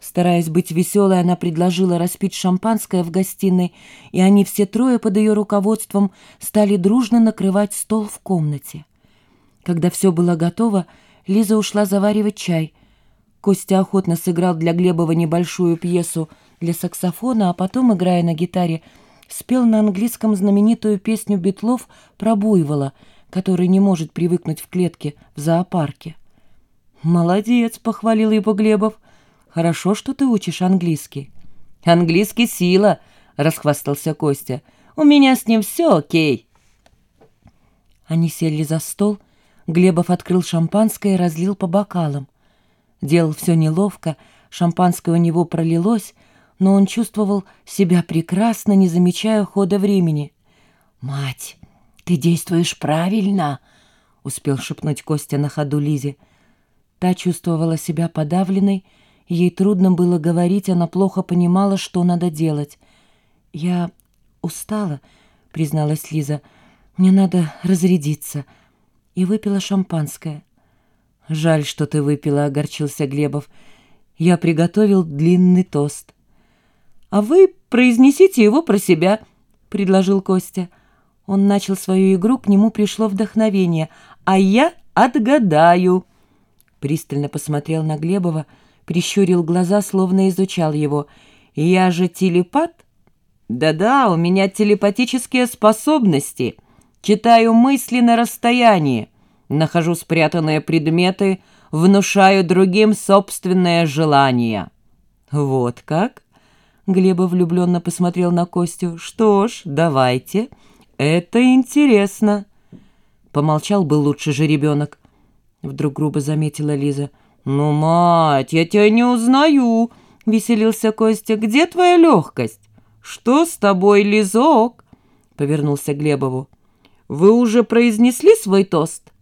Стараясь быть веселой, она предложила распить шампанское в гостиной, и они все трое под ее руководством стали дружно накрывать стол в комнате. Когда все было готово, Лиза ушла заваривать чай. Костя охотно сыграл для Глебова небольшую пьесу для саксофона, а потом, играя на гитаре, спел на английском знаменитую песню Бетлов про буйвола, который не может привыкнуть в клетке в зоопарке. «Молодец!» — похвалил его Глебов — Хорошо, что ты учишь английский». «Английский сила», — расхвастался Костя. «У меня с ним все окей». Они сели за стол. Глебов открыл шампанское и разлил по бокалам. Делал все неловко, шампанское у него пролилось, но он чувствовал себя прекрасно, не замечая хода времени. «Мать, ты действуешь правильно!» — успел шепнуть Костя на ходу Лизе. Та чувствовала себя подавленной, Ей трудно было говорить, она плохо понимала, что надо делать. «Я устала», — призналась Лиза. «Мне надо разрядиться». И выпила шампанское. «Жаль, что ты выпила», — огорчился Глебов. «Я приготовил длинный тост». «А вы произнесите его про себя», — предложил Костя. Он начал свою игру, к нему пришло вдохновение. «А я отгадаю». Пристально посмотрел на Глебова, — прищурил глаза, словно изучал его. «Я же телепат?» «Да-да, у меня телепатические способности. Читаю мысли на расстоянии, нахожу спрятанные предметы, внушаю другим собственное желание». «Вот как?» Глеба влюбленно посмотрел на Костю. «Что ж, давайте. Это интересно». Помолчал бы лучше же ребенок. Вдруг грубо заметила Лиза. «Ну, мать, я тебя не узнаю», — веселился Костя. «Где твоя легкость? Что с тобой, Лизок?» — повернулся Глебову. «Вы уже произнесли свой тост?»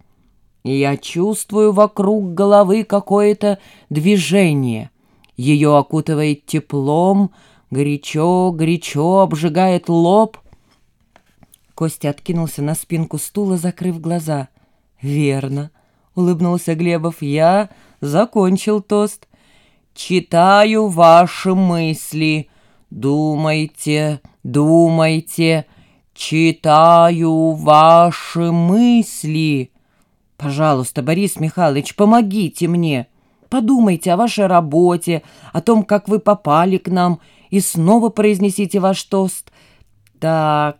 «Я чувствую вокруг головы какое-то движение. Ее окутывает теплом, горячо-горячо обжигает лоб». Костя откинулся на спинку стула, закрыв глаза. «Верно», — улыбнулся Глебов. «Я закончил тост. «Читаю ваши мысли. Думайте, думайте. Читаю ваши мысли. Пожалуйста, Борис Михайлович, помогите мне. Подумайте о вашей работе, о том, как вы попали к нам, и снова произнесите ваш тост. Так,